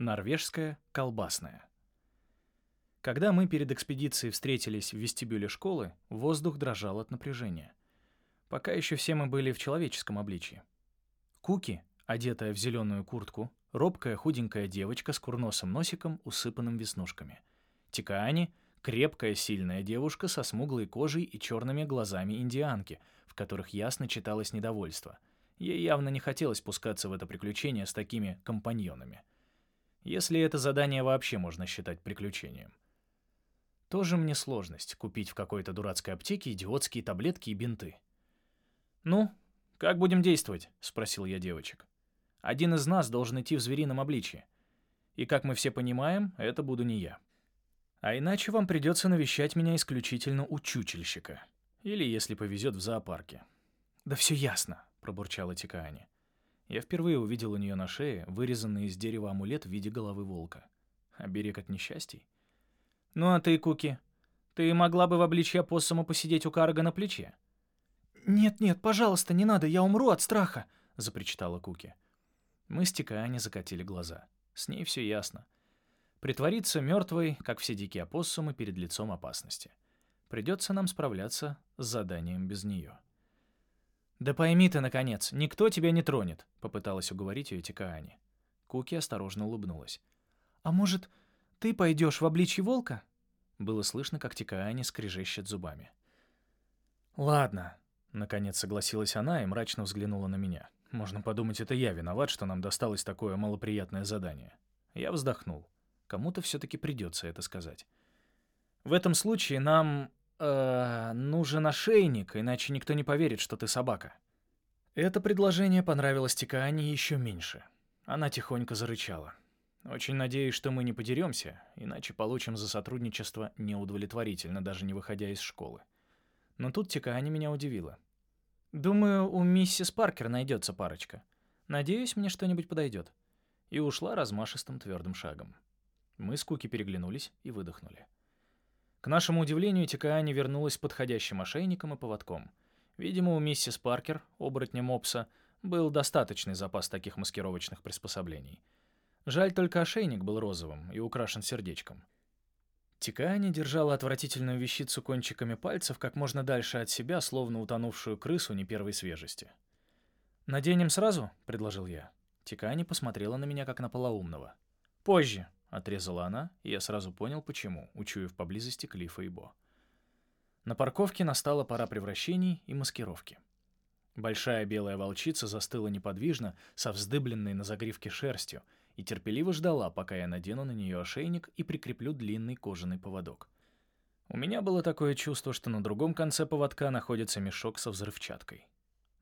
Норвежская колбасная. Когда мы перед экспедицией встретились в вестибюле школы, воздух дрожал от напряжения. Пока еще все мы были в человеческом обличии. Куки, одетая в зеленую куртку, робкая худенькая девочка с курносым носиком, усыпанным веснушками. Тикаани — крепкая сильная девушка со смуглой кожей и черными глазами индианки, в которых ясно читалось недовольство. Ей явно не хотелось пускаться в это приключение с такими компаньонами. Если это задание вообще можно считать приключением. Тоже мне сложность — купить в какой-то дурацкой аптеке идиотские таблетки и бинты. «Ну, как будем действовать?» — спросил я девочек. «Один из нас должен идти в зверином обличье. И, как мы все понимаем, это буду не я. А иначе вам придется навещать меня исключительно у чучельщика. Или, если повезет, в зоопарке». «Да все ясно», — пробурчала Тикаани. Я впервые увидел у нее на шее вырезанный из дерева амулет в виде головы волка. Оберег от несчастий. «Ну а ты, Куки, ты могла бы в обличье опоссума посидеть у Карга на плече?» «Нет-нет, пожалуйста, не надо, я умру от страха», — запричитала Куки. Мы с Тикаани закатили глаза. С ней все ясно. Притвориться мертвой, как все дикие опоссумы, перед лицом опасности. Придется нам справляться с заданием без нее. «Да пойми ты, наконец, никто тебя не тронет», — попыталась уговорить ее Тикаани. Куки осторожно улыбнулась. «А может, ты пойдешь в обличье волка?» Было слышно, как Тикаани скрежещет зубами. «Ладно», — наконец согласилась она и мрачно взглянула на меня. «Можно подумать, это я виноват, что нам досталось такое малоприятное задание». Я вздохнул. Кому-то все-таки придется это сказать. «В этом случае нам э, нужен ошейник, иначе никто не поверит, что ты собака». Это предложение понравилось Тикаане еще меньше. Она тихонько зарычала. «Очень надеюсь, что мы не подеремся, иначе получим за сотрудничество неудовлетворительно, даже не выходя из школы». Но тут Тикаане меня удивила. «Думаю, у миссис Паркер найдется парочка. Надеюсь, мне что-нибудь подойдет». И ушла размашистым твердым шагом. Мы с Куки переглянулись и выдохнули. К нашему удивлению, Тикаани вернулась с подходящим ошейником и поводком. Видимо, у миссис Паркер, оборотня Мопса, был достаточный запас таких маскировочных приспособлений. Жаль, только ошейник был розовым и украшен сердечком. Тикаани держала отвратительную вещицу кончиками пальцев как можно дальше от себя, словно утонувшую крысу не первой свежести. «Наденем сразу?» — предложил я. Тикаани посмотрела на меня как на полоумного. «Позже», Отрезала она, и я сразу понял, почему, учуяв поблизости Клифа и Бо. На парковке настала пора превращений и маскировки. Большая белая волчица застыла неподвижно, со вздыбленной на загривке шерстью, и терпеливо ждала, пока я надену на нее ошейник и прикреплю длинный кожаный поводок. У меня было такое чувство, что на другом конце поводка находится мешок со взрывчаткой.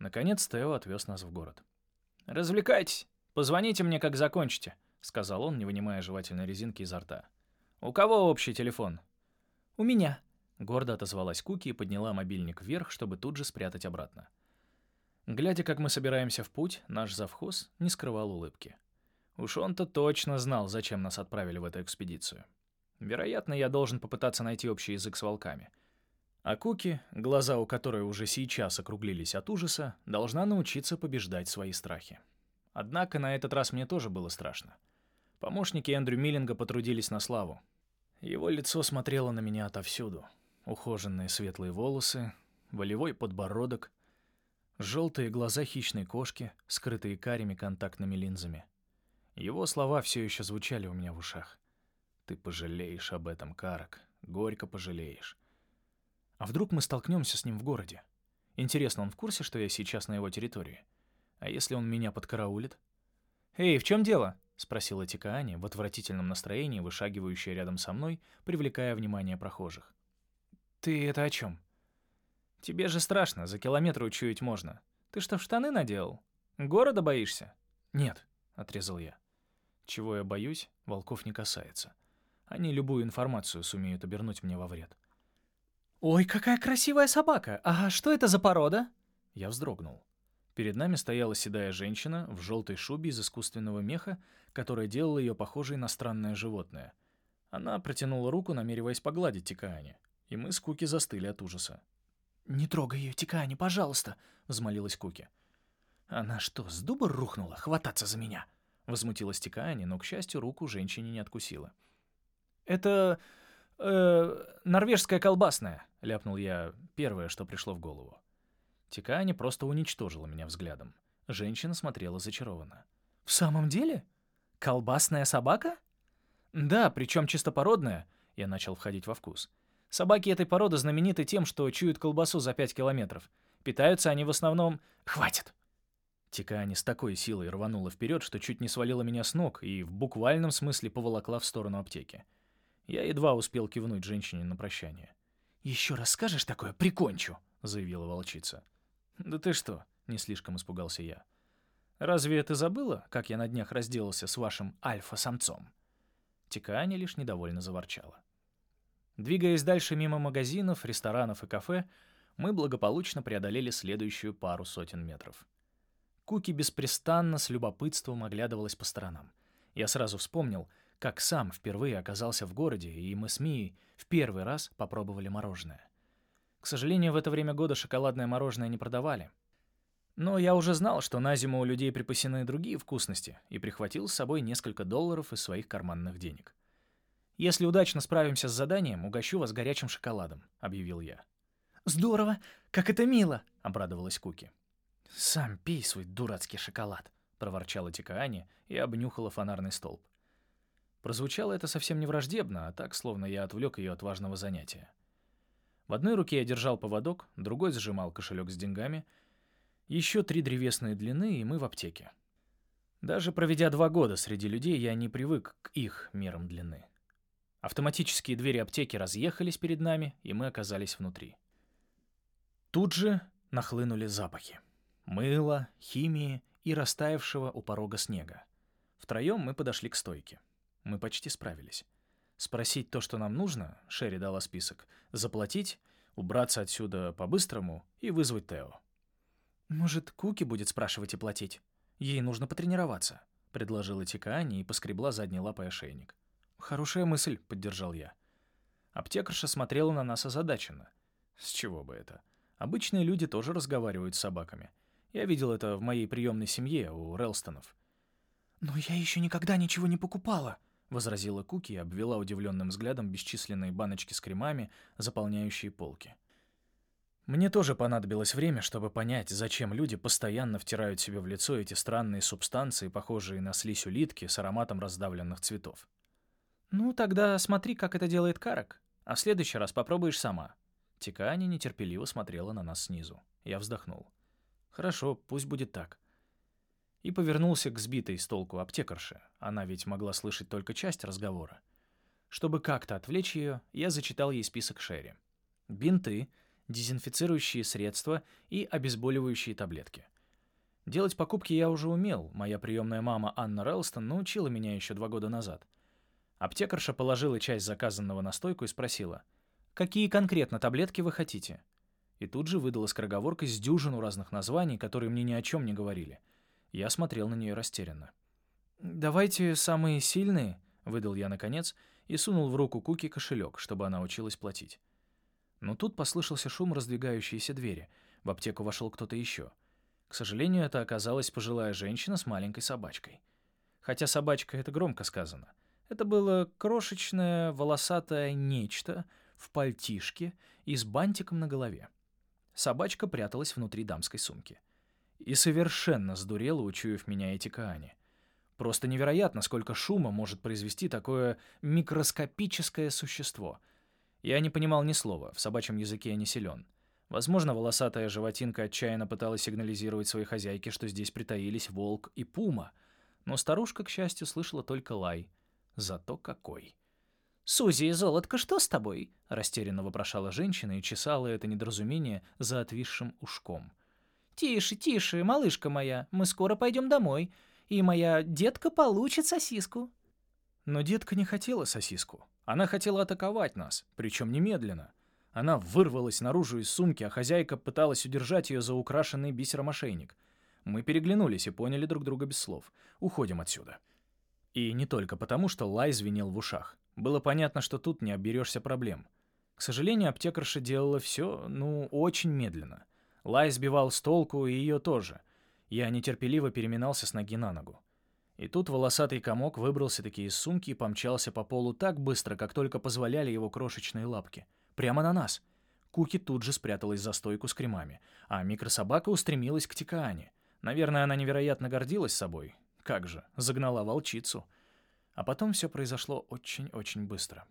Наконец Тео отвез нас в город. «Развлекайтесь. Позвоните мне, как закончите», — сказал он, не вынимая жевательной резинки изо рта. «У кого общий телефон?» «У меня», — гордо отозвалась Куки и подняла мобильник вверх, чтобы тут же спрятать обратно. Глядя, как мы собираемся в путь, наш завхоз не скрывал улыбки. Уж он-то точно знал, зачем нас отправили в эту экспедицию. Вероятно, я должен попытаться найти общий язык с волками. А Куки, глаза у которой уже сейчас округлились от ужаса, должна научиться побеждать свои страхи. Однако на этот раз мне тоже было страшно. Помощники Эндрю Миллинга потрудились на славу. Его лицо смотрело на меня отовсюду. Ухоженные светлые волосы, волевой подбородок, желтые глаза хищной кошки, скрытые карими контактными линзами. Его слова все еще звучали у меня в ушах. «Ты пожалеешь об этом, Карак, горько пожалеешь». А вдруг мы столкнемся с ним в городе? Интересно, он в курсе, что я сейчас на его территории? А если он меня подкараулит? «Эй, в чем дело?» — спросила Тикаани в отвратительном настроении, вышагивающая рядом со мной, привлекая внимание прохожих. «Ты это о чем? «Тебе же страшно, за километр учуять можно. Ты что, в штаны наделал? Города боишься?» «Нет», — отрезал я. Чего я боюсь, волков не касается. Они любую информацию сумеют обернуть мне во вред. «Ой, какая красивая собака! А что это за порода?» Я вздрогнул. Перед нами стояла седая женщина в желтой шубе из искусственного меха, которая делала ее похожей на странное животное. Она протянула руку, намереваясь погладить Тикаани, и мы с Куки застыли от ужаса. «Не трогай ее, Тикаани, пожалуйста!» — взмолилась Куки. «Она что, с дуба рухнула? Хвататься за меня!» — возмутилась Тикаани, но, к счастью, руку женщине не откусила. «Это... э... норвежская колбасная», — ляпнул я первое, что пришло в голову. Тикаани просто уничтожила меня взглядом. Женщина смотрела зачарованно. «В самом деле? Колбасная собака?» «Да, причем чистопородная», — я начал входить во вкус. «Собаки этой породы знамениты тем, что чуют колбасу за пять километров. Питаются они в основном...» «Хватит!» Тикаани с такой силой рванула вперед, что чуть не свалила меня с ног и в буквальном смысле поволокла в сторону аптеки. Я едва успел кивнуть женщине на прощание. «Еще раз скажешь такое, прикончу!» — заявила волчица. «Да ты что?» — не слишком испугался я. «Разве ты забыла, как я на днях разделался с вашим альфа-самцом?» Тикаани лишь недовольно заворчала. Двигаясь дальше мимо магазинов, ресторанов и кафе, мы благополучно преодолели следующую пару сотен метров. Куки беспрестанно с любопытством оглядывалась по сторонам. Я сразу вспомнил, как сам впервые оказался в городе, и мы с Мией в первый раз попробовали мороженое. К сожалению, в это время года шоколадное мороженое не продавали. Но я уже знал, что на зиму у людей припасены другие вкусности, и прихватил с собой несколько долларов из своих карманных денег. «Если удачно справимся с заданием, угощу вас горячим шоколадом», — объявил я. «Здорово! Как это мило!» — обрадовалась Куки. «Сам пей свой дурацкий шоколад», — проворчала Тикаани и обнюхала фонарный столб. Прозвучало это совсем не враждебно, а так, словно я отвлек ее от важного занятия. В одной руке я держал поводок, другой сжимал кошелек с деньгами. Еще три древесные длины, и мы в аптеке. Даже проведя два года среди людей, я не привык к их мерам длины. Автоматические двери аптеки разъехались перед нами, и мы оказались внутри. Тут же нахлынули запахи. Мыла, химии и растаявшего у порога снега. Втроем мы подошли к стойке. Мы почти справились. Спросить то, что нам нужно, Шерри дала список, заплатить, убраться отсюда по-быстрому и вызвать Тео. «Может, Куки будет спрашивать и платить? Ей нужно потренироваться», — предложила Тикаани и поскребла задней лапой ошейник. «Хорошая мысль», — поддержал я. Аптекарша смотрела на нас озадаченно. С чего бы это? Обычные люди тоже разговаривают с собаками. Я видел это в моей приемной семье у Релстонов. «Но я еще никогда ничего не покупала», — возразила Куки и обвела удивленным взглядом бесчисленные баночки с кремами, заполняющие полки. Мне тоже понадобилось время, чтобы понять, зачем люди постоянно втирают себе в лицо эти странные субстанции, похожие на слизь улитки с ароматом раздавленных цветов. «Ну, тогда смотри, как это делает Карак, а в следующий раз попробуешь сама». Тикаани нетерпеливо смотрела на нас снизу. Я вздохнул. «Хорошо, пусть будет так и повернулся к сбитой с толку аптекарше. Она ведь могла слышать только часть разговора. Чтобы как-то отвлечь ее, я зачитал ей список Шерри. Бинты, дезинфицирующие средства и обезболивающие таблетки. Делать покупки я уже умел, моя приемная мама Анна Релстон научила меня еще два года назад. Аптекарша положила часть заказанного на стойку и спросила, «Какие конкретно таблетки вы хотите?» И тут же выдала скороговоркой с дюжину разных названий, которые мне ни о чем не говорили — я смотрел на нее растерянно. «Давайте самые сильные», — выдал я наконец и сунул в руку Куки кошелек, чтобы она училась платить. Но тут послышался шум раздвигающейся двери. В аптеку вошел кто-то еще. К сожалению, это оказалась пожилая женщина с маленькой собачкой. Хотя собачка — это громко сказано. Это было крошечное волосатое нечто в пальтишке и с бантиком на голове. Собачка пряталась внутри дамской сумки. И совершенно сдурела, учуяв меня эти Каани. Просто невероятно, сколько шума может произвести такое микроскопическое существо. Я не понимал ни слова, в собачьем языке я не силен. Возможно, волосатая животинка отчаянно пыталась сигнализировать своей хозяйке, что здесь притаились волк и пума. Но старушка, к счастью, слышала только лай. Зато какой! «Сузи, золотко, что с тобой?» — растерянно вопрошала женщина и чесала это недоразумение за отвисшим ушком. «Тише, тише, малышка моя, мы скоро пойдем домой, и моя детка получит сосиску». Но детка не хотела сосиску. Она хотела атаковать нас, причем немедленно. Она вырвалась наружу из сумки, а хозяйка пыталась удержать ее за украшенный бисером ошейник. Мы переглянулись и поняли друг друга без слов. Уходим отсюда. И не только потому, что лай звенел в ушах. Было понятно, что тут не оберешься проблем. К сожалению, аптекарша делала все, ну, очень медленно. Лай сбивал с толку и ее тоже. Я нетерпеливо переминался с ноги на ногу. И тут волосатый комок выбрался-таки из сумки и помчался по полу так быстро, как только позволяли его крошечные лапки. Прямо на нас. Куки тут же спряталась за стойку с кремами, а микрособака устремилась к Тикаане. Наверное, она невероятно гордилась собой. Как же, загнала волчицу. А потом все произошло очень-очень быстро.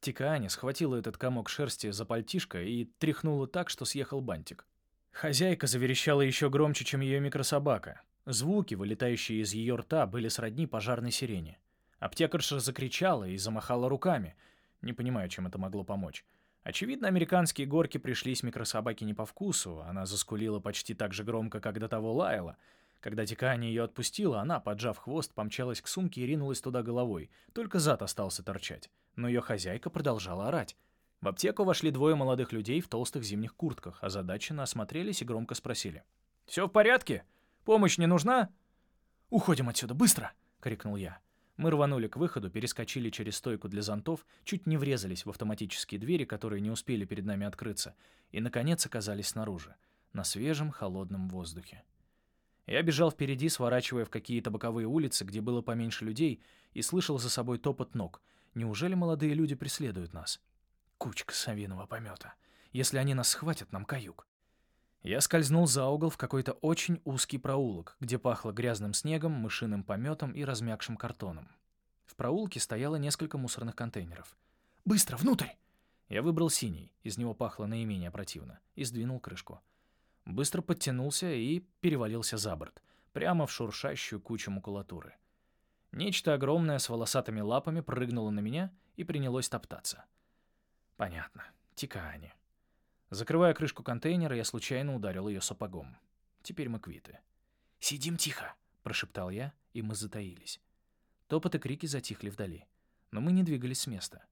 Тикаане схватила этот комок шерсти за пальтишко и тряхнула так, что съехал бантик. Хозяйка заверещала еще громче, чем ее микрособака. Звуки, вылетающие из ее рта, были сродни пожарной сирене. Аптекарша закричала и замахала руками. Не понимаю, чем это могло помочь. Очевидно, американские горки пришлись микрособаке не по вкусу. Она заскулила почти так же громко, как до того лаяла. Когда Тикани ее отпустила, она, поджав хвост, помчалась к сумке и ринулась туда головой. Только зад остался торчать. Но ее хозяйка продолжала орать. В аптеку вошли двое молодых людей в толстых зимних куртках, озадаченно осмотрелись и громко спросили. «Все в порядке?» Помощь не нужна?» «Уходим отсюда, быстро!» — крикнул я. Мы рванули к выходу, перескочили через стойку для зонтов, чуть не врезались в автоматические двери, которые не успели перед нами открыться, и, наконец, оказались снаружи, на свежем, холодном воздухе. Я бежал впереди, сворачивая в какие-то боковые улицы, где было поменьше людей, и слышал за собой топот ног. Неужели молодые люди преследуют нас? Кучка совиного помета. Если они нас схватят, нам каюк. Я скользнул за угол в какой-то очень узкий проулок, где пахло грязным снегом, мышиным пометом и размякшим картоном. В проулке стояло несколько мусорных контейнеров. «Быстро, внутрь!» Я выбрал синий, из него пахло наименее противно, и сдвинул крышку. Быстро подтянулся и перевалился за борт, прямо в шуршащую кучу макулатуры. Нечто огромное с волосатыми лапами прыгнуло на меня и принялось топтаться. Понятно, тикаани. Закрывая крышку контейнера, я случайно ударил ее сапогом. Теперь мы квиты. «Сидим тихо!» — прошептал я, и мы затаились. Топот и крики затихли вдали. Но мы не двигались с места.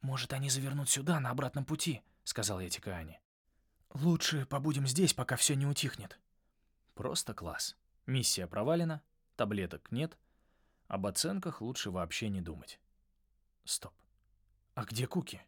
«Может, они завернут сюда, на обратном пути?» — сказал я Тикаане. «Лучше побудем здесь, пока все не утихнет». Просто класс. Миссия провалена, таблеток нет. Об оценках лучше вообще не думать. Стоп. А где Куки?